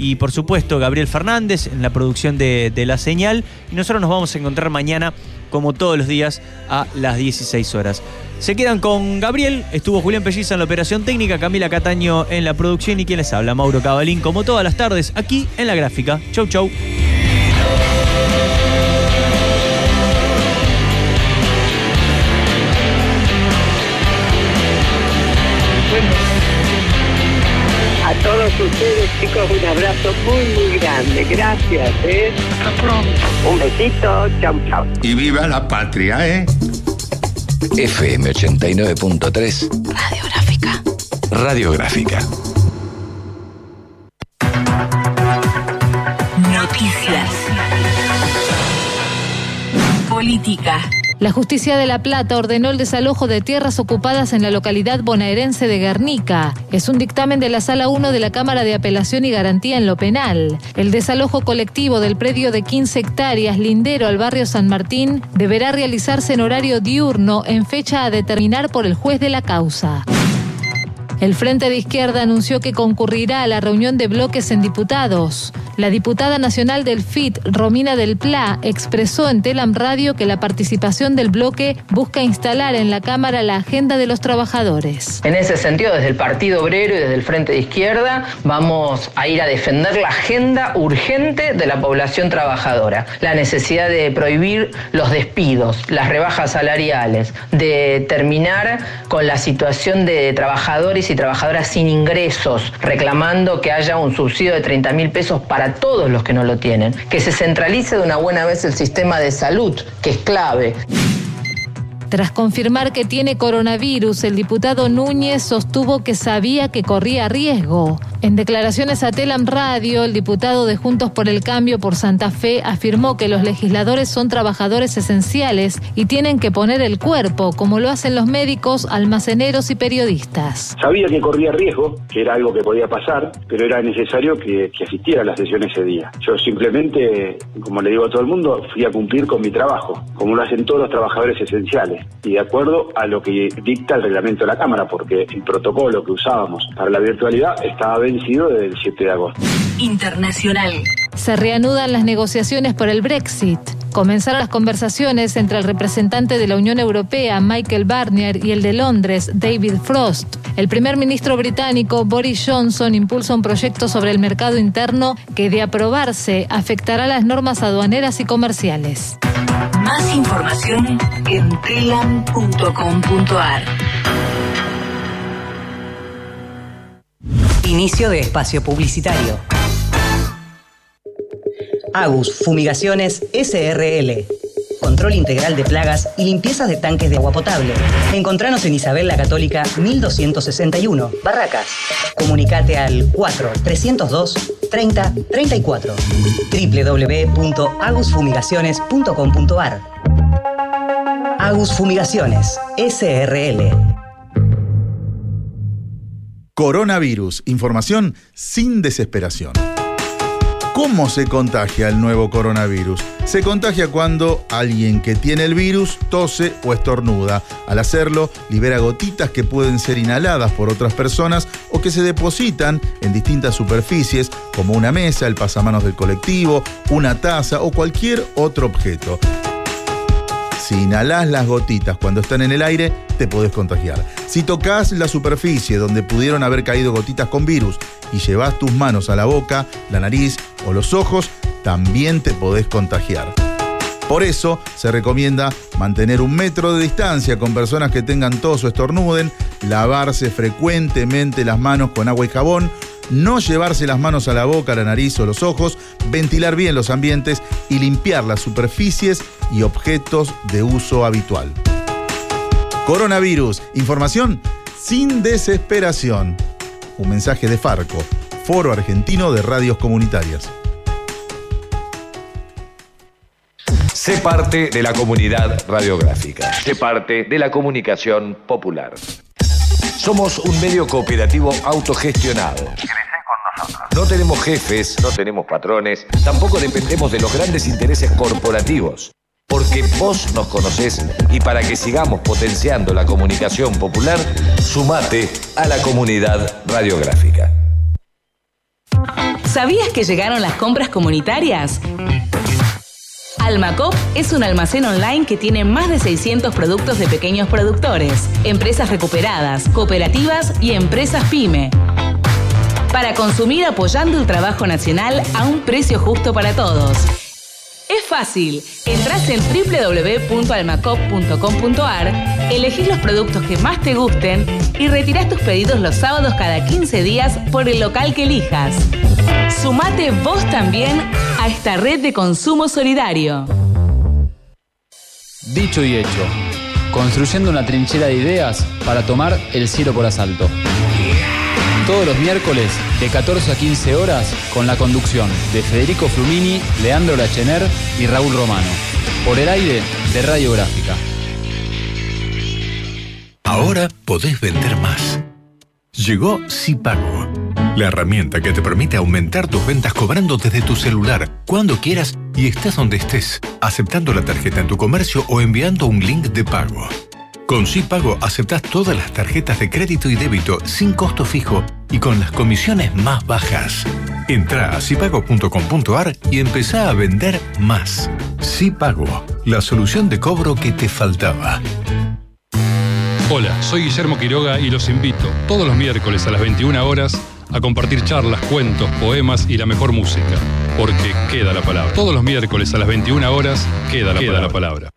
y por supuesto Gabriel Fernández en la producción de, de La Señal. Y nosotros nos vamos a encontrar mañana, como todos los días, a las 16 horas. Se quedan con Gabriel, estuvo Julián Pelliza en la operación técnica, Camila Cataño en la producción y quien les habla, Mauro Cabalín, como todas las tardes, aquí en la gráfica. Chau, chau. Todos ustedes, chicos, un abrazo muy, muy grande. Gracias, ¿eh? Hasta pronto. Un besito. Chau, chau. Y viva la patria, ¿eh? FM 89.3 Radiográfica. Radiográfica. La justicia de La Plata ordenó el desalojo de tierras ocupadas en la localidad bonaerense de Guernica. Es un dictamen de la Sala 1 de la Cámara de Apelación y Garantía en lo Penal. El desalojo colectivo del predio de 15 hectáreas lindero al barrio San Martín deberá realizarse en horario diurno en fecha a determinar por el juez de la causa. El Frente de Izquierda anunció que concurrirá a la reunión de bloques en diputados. La diputada nacional del FIT, Romina del Pla, expresó en Telam Radio que la participación del bloque busca instalar en la Cámara la agenda de los trabajadores. En ese sentido, desde el Partido Obrero y desde el Frente de Izquierda, vamos a ir a defender la agenda urgente de la población trabajadora. La necesidad de prohibir los despidos, las rebajas salariales, de terminar con la situación de trabajadores y trabajadoras sin ingresos, reclamando que haya un subsidio de 30 mil pesos para todos los que no lo tienen, que se centralice de una buena vez el sistema de salud, que es clave. Tras confirmar que tiene coronavirus, el diputado Núñez sostuvo que sabía que corría riesgo. En declaraciones a Telam Radio, el diputado de Juntos por el Cambio por Santa Fe afirmó que los legisladores son trabajadores esenciales y tienen que poner el cuerpo, como lo hacen los médicos, almaceneros y periodistas. Sabía que corría riesgo, que era algo que podía pasar, pero era necesario que, que asistiera a la sesión ese día. Yo simplemente, como le digo a todo el mundo, fui a cumplir con mi trabajo, como lo hacen todos los trabajadores esenciales, y de acuerdo a lo que dicta el reglamento de la Cámara, porque el protocolo que usábamos para la virtualidad estaba vencido desde el 7 de agosto. Internacional. Se reanudan las negociaciones por el Brexit. Comenzaron las conversaciones entre el representante de la Unión Europea, Michael Barnier, y el de Londres, David Frost. El primer ministro británico, Boris Johnson, impulsa un proyecto sobre el mercado interno que, de aprobarse, afectará las normas aduaneras y comerciales. Más información en telam.com.ar. Inicio de espacio publicitario. Agus Fumigaciones SRL. Control integral de plagas y limpiezas de tanques de agua potable. Encontranos en Isabel la Católica 1261, Barracas. Comunicate al 4 302 30 34 www.agusfumigaciones.com.ar Agus Fumigaciones SRL. Coronavirus. Información sin desesperación. ¿Cómo se contagia el nuevo coronavirus? Se contagia cuando alguien que tiene el virus tose o estornuda. Al hacerlo, libera gotitas que pueden ser inhaladas por otras personas o que se depositan en distintas superficies, como una mesa, el pasamanos del colectivo, una taza o cualquier otro objeto. Si inhalás las gotitas cuando están en el aire, te podés contagiar. Si tocas la superficie donde pudieron haber caído gotitas con virus y llevas tus manos a la boca, la nariz o los ojos, también te podés contagiar. Por eso se recomienda mantener un metro de distancia con personas que tengan tos o estornuden, lavarse frecuentemente las manos con agua y jabón, no llevarse las manos a la boca, la nariz o los ojos, ventilar bien los ambientes y limpiar las superficies y objetos de uso habitual. Coronavirus, información sin desesperación. Un mensaje de Farco, Foro Argentino de Radios Comunitarias. Sé parte de la comunidad radiográfica. Sé parte de la comunicación popular. Somos un medio cooperativo autogestionado. No tenemos jefes, no tenemos patrones, tampoco dependemos de los grandes intereses corporativos. Porque vos nos conocés y para que sigamos potenciando la comunicación popular, sumate a la comunidad radiográfica. ¿Sabías que llegaron las compras comunitarias? Almacop es un almacén online que tiene más de 600 productos de pequeños productores, empresas recuperadas, cooperativas y empresas pyme. Para consumir apoyando el trabajo nacional a un precio justo para todos. Es fácil. Entrás en www.almacop.com.ar, elegís los productos que más te gusten y retirás tus pedidos los sábados cada 15 días por el local que elijas. Sumate vos también a esta red de consumo solidario. Dicho y hecho, construyendo una trinchera de ideas para tomar el cielo por asalto. Todos los miércoles de 14 a 15 horas con la conducción de Federico Flumini, Leandro Lachener y Raúl Romano. Por el aire de Radiográfica. Ahora podés vender más. Llegó Sipago, la herramienta que te permite aumentar tus ventas cobrando desde tu celular, cuando quieras y estés donde estés, aceptando la tarjeta en tu comercio o enviando un link de pago. Con Sipago aceptas todas las tarjetas de crédito y débito sin costo fijo y con las comisiones más bajas. Entra a sipago.com.ar y empezá a vender más. Sipago, la solución de cobro que te faltaba. Hola, soy Guillermo Quiroga y los invito todos los miércoles a las 21 horas a compartir charlas, cuentos, poemas y la mejor música. Porque queda la palabra. Todos los miércoles a las 21 horas queda la, queda la palabra.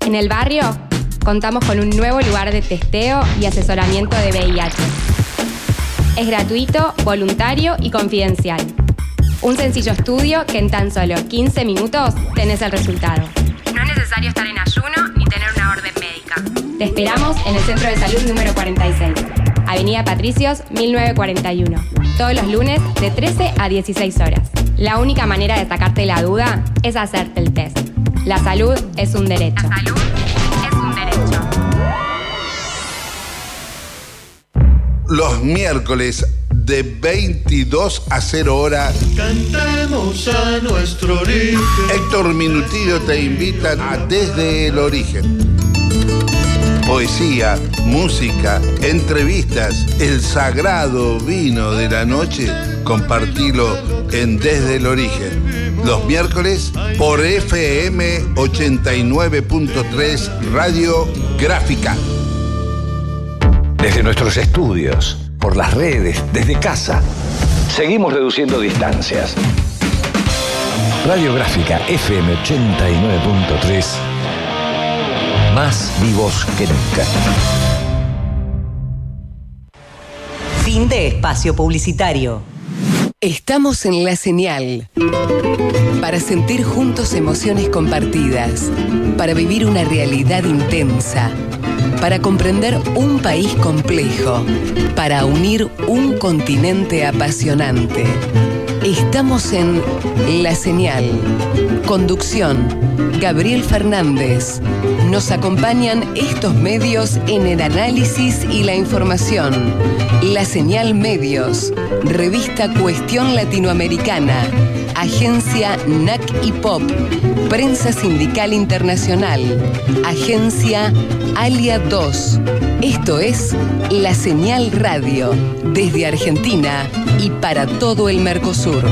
En el barrio contamos con un nuevo lugar de testeo y asesoramiento de VIH. Es gratuito, voluntario y confidencial. Un sencillo estudio que en tan solo 15 minutos tenés el resultado. No es necesario estar en ayuno ni tener una orden médica. Te esperamos en el Centro de Salud número 46, Avenida Patricios 1941, todos los lunes de 13 a 16 horas. La única manera de sacarte la duda es hacerte el test. La salud es un derecho. La salud Los miércoles de 22 a 0 hora. Cantemos a nuestro origen. Héctor Minutillo te invita a Desde el Origen. Poesía, música, entrevistas, el sagrado vino de la noche, compartilo en Desde el Origen. Los miércoles por FM 89.3 Radio Gráfica. Desde nuestros estudios, por las redes, desde casa, seguimos reduciendo distancias. Radiográfica FM 89.3, más vivos que nunca. Fin de espacio publicitario. Estamos en la señal para sentir juntos emociones compartidas, para vivir una realidad intensa, para comprender un país complejo, para unir un continente apasionante. Estamos en La Señal. Conducción, Gabriel Fernández. Nos acompañan estos medios en el análisis y la información. La Señal Medios, Revista Cuestión Latinoamericana, Agencia NAC y Pop, Prensa Sindical Internacional, Agencia Alia 2. Esto es La Señal Radio, desde Argentina y para todo el Mercosur.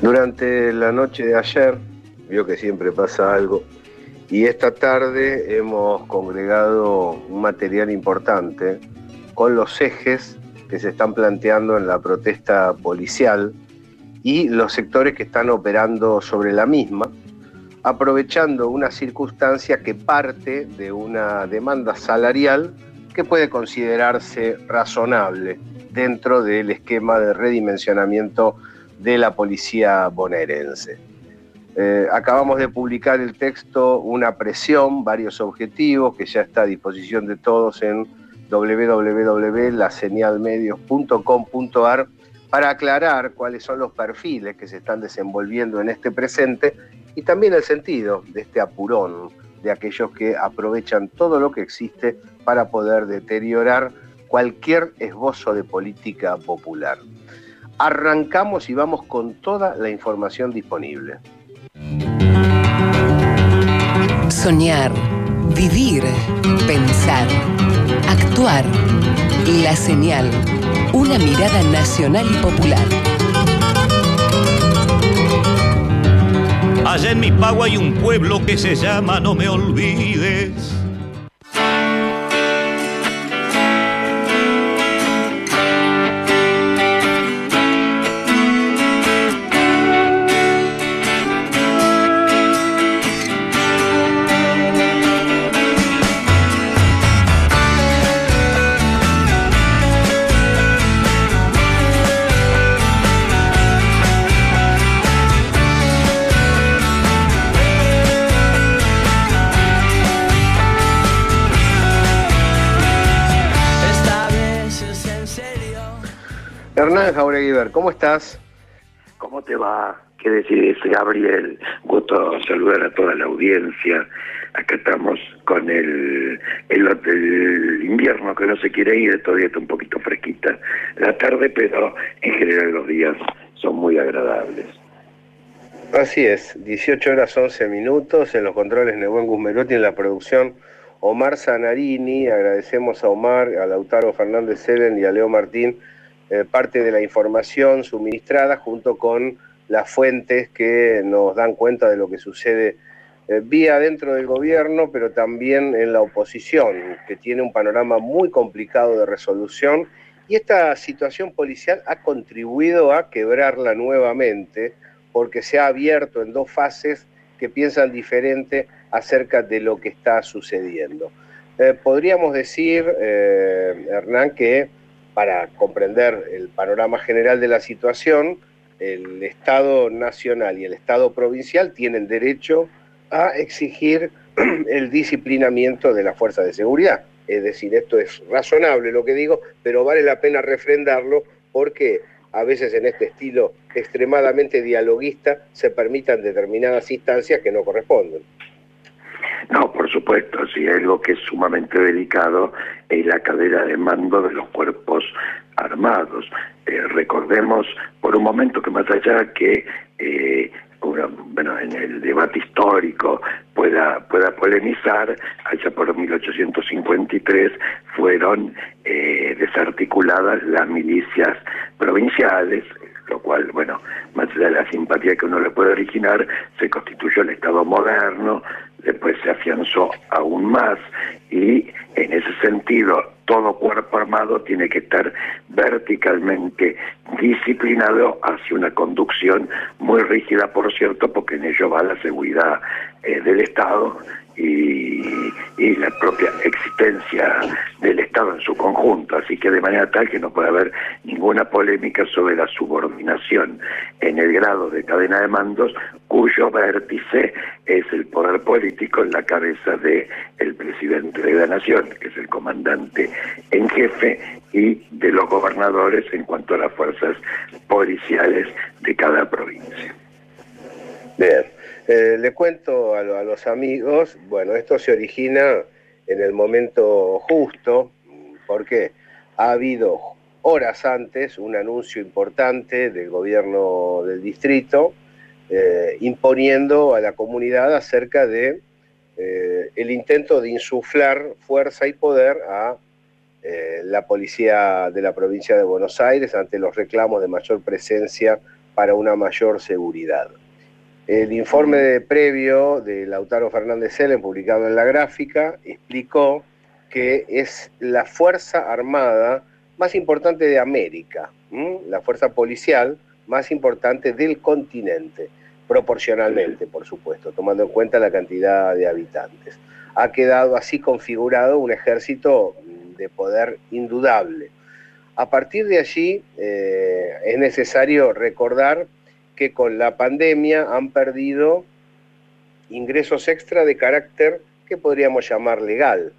Durante la noche de ayer, vio que siempre pasa algo, y esta tarde hemos congregado un material importante con los ejes que se están planteando en la protesta policial y los sectores que están operando sobre la misma, aprovechando una circunstancia que parte de una demanda salarial que puede considerarse razonable dentro del esquema de redimensionamiento de la policía bonaerense. Eh, acabamos de publicar el texto Una presión, varios objetivos, que ya está a disposición de todos en www.laseñalmedios.com.ar para aclarar cuáles son los perfiles que se están desenvolviendo en este presente y también el sentido de este apurón de aquellos que aprovechan todo lo que existe para poder deteriorar cualquier esbozo de política popular. Arrancamos y vamos con toda la información disponible. Soñar, vivir, pensar. Actuar. La señal. Una mirada nacional y popular. Allá en mi pago hay un pueblo que se llama No me olvides. Hernán Jaureguiber, ¿cómo estás? ¿Cómo te va? ¿Qué decís, Gabriel? Gusto saludar a toda la audiencia. Acá estamos con el, el, el invierno que no se quiere ir, todavía está un poquito fresquita la tarde, pero en general los días son muy agradables. Así es, 18 horas 11 minutos en los controles Nebuen Guzmerotti en la producción Omar Zanarini, agradecemos a Omar, a Lautaro Fernández Selen y a Leo Martín eh, parte de la información suministrada junto con las fuentes que nos dan cuenta de lo que sucede eh, vía dentro del gobierno, pero también en la oposición, que tiene un panorama muy complicado de resolución y esta situación policial ha contribuido a quebrarla nuevamente porque se ha abierto en dos fases que piensan diferente acerca de lo que está sucediendo. Eh, podríamos decir, Hernán, que para comprender el panorama general de la situación, el Estado nacional y el Estado provincial tienen derecho a exigir el disciplinamiento de la fuerza de seguridad. Es decir, esto es razonable lo que digo, pero vale la pena refrendarlo porque a veces en este estilo extremadamente dialoguista se permitan determinadas instancias que no corresponden. No, por supuesto, sí, algo que es sumamente delicado es la cadena de mando de los cuerpos armados. Eh, recordemos por un momento que más allá que eh, bueno, en el debate histórico pueda, pueda polemizar, allá por 1853 fueron eh, desarticuladas las milicias provinciales, lo cual, bueno, más allá de la simpatía que uno le puede originar, se constituyó el Estado moderno, después se afianzó aún más y en ese sentido todo cuerpo armado tiene que estar verticalmente disciplinado hacia una conducción muy rígida, por cierto, porque en ello va la seguridad eh, del Estado y, la propia existencia del Estado en su conjunto. Así que de manera tal que no puede haber ninguna polémica sobre la subordinación en el grado de cadena de mandos cuyo vértice es el poder político en la cabeza de el presidente de la nación, que es el comandante en jefe, y de los gobernadores en cuanto a las fuerzas policiales de cada provincia. Bien, Eh, le cuento a, lo- a los amigos, bueno, esto se origina en el momento justo, porque ha habido horas antes un anuncio importante del gobierno del distrito eh, imponiendo a la comunidad acerca de eh, el intento de insuflar fuerza y poder a la policía de la provincia de Buenos Aires ante los reclamos de mayor presencia para una mayor seguridad. El informe previo de Lautaro Fernández Selen, publicado en la gráfica, explicó que es la fuerza armada más importante de América, la fuerza policial más importante del continente, proporcionalmente, por supuesto, tomando en cuenta la cantidad de habitantes. Ha quedado así configurado un ejército mm, de poder indudable. A partir de allí eh, es necesario recordar que con la pandemia han perdido ingresos extra de carácter que podríamos llamar legal.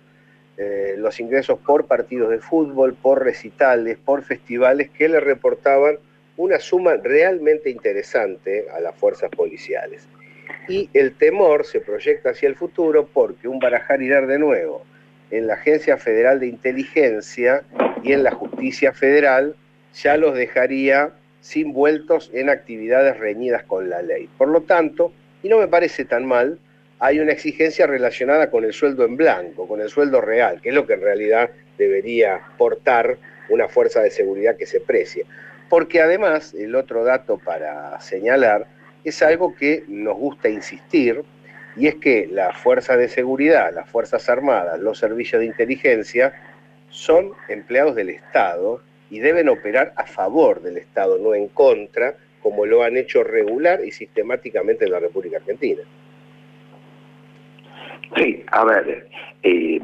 Eh, los ingresos por partidos de fútbol, por recitales, por festivales que le reportaban una suma realmente interesante a las fuerzas policiales. Y el temor se proyecta hacia el futuro porque un barajar irá de nuevo en la Agencia Federal de Inteligencia y en la Justicia Federal ya los dejaría sin vueltos en actividades reñidas con la ley. Por lo tanto, y no me parece tan mal, hay una exigencia relacionada con el sueldo en blanco, con el sueldo real, que es lo que en realidad debería portar una fuerza de seguridad que se precie. Porque además, el otro dato para señalar es algo que nos gusta insistir, y es que la fuerza de seguridad, las Fuerzas Armadas, los servicios de inteligencia, son empleados del Estado y deben operar a favor del Estado, no en contra, como lo han hecho regular y sistemáticamente en la República Argentina. Sí, a ver, eh,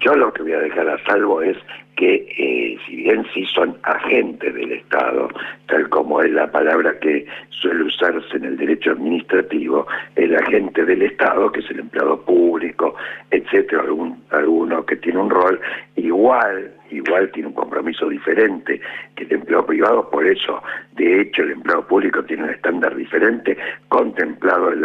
yo lo que voy a dejar a salvo es que eh, si bien sí son agentes del Estado, tal como es la palabra que suele usarse en el derecho administrativo, el agente del Estado, que es el empleado público, etcétera, algún, alguno que tiene un rol, igual, igual tiene un compromiso diferente que el empleado privado, por eso, de hecho, el empleado público tiene un estándar diferente, contemplado en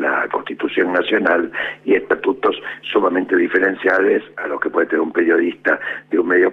la, Constitución Nacional y estatutos sumamente diferenciales a los que puede tener un periodista de un medio